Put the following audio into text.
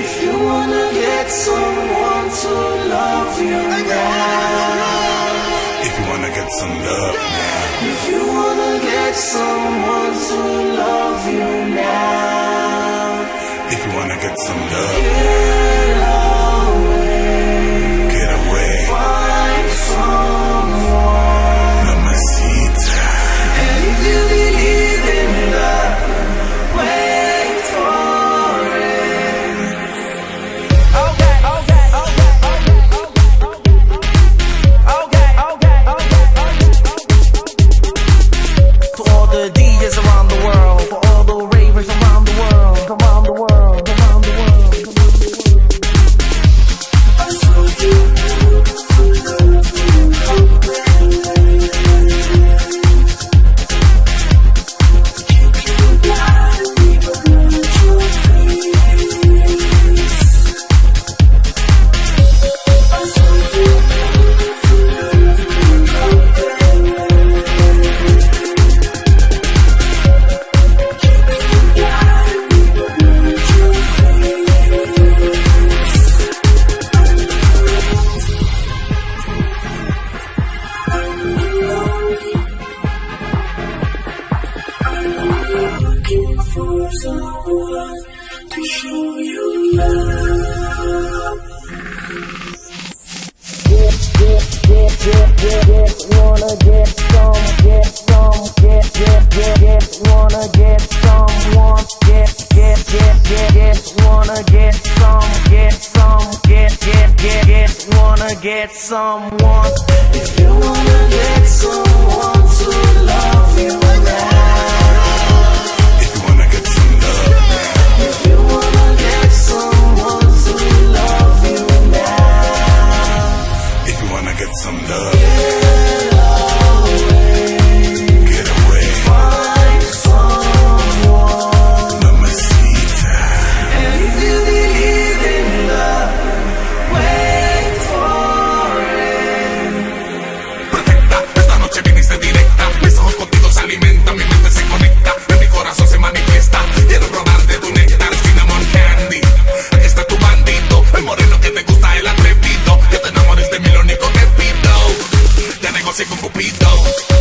If you wanna get someone to love you now. If you wanna get some love now. If you wanna get someone to love you now. If you wanna get some love, Get for someone to show you love. Get, get, get, get, Wanna get some, get some, get, get, get, get, wanna get someone, get, get, get, get, get, wanna get some, get some, get, get, get, get, wanna get someone. If you want como si fue un though.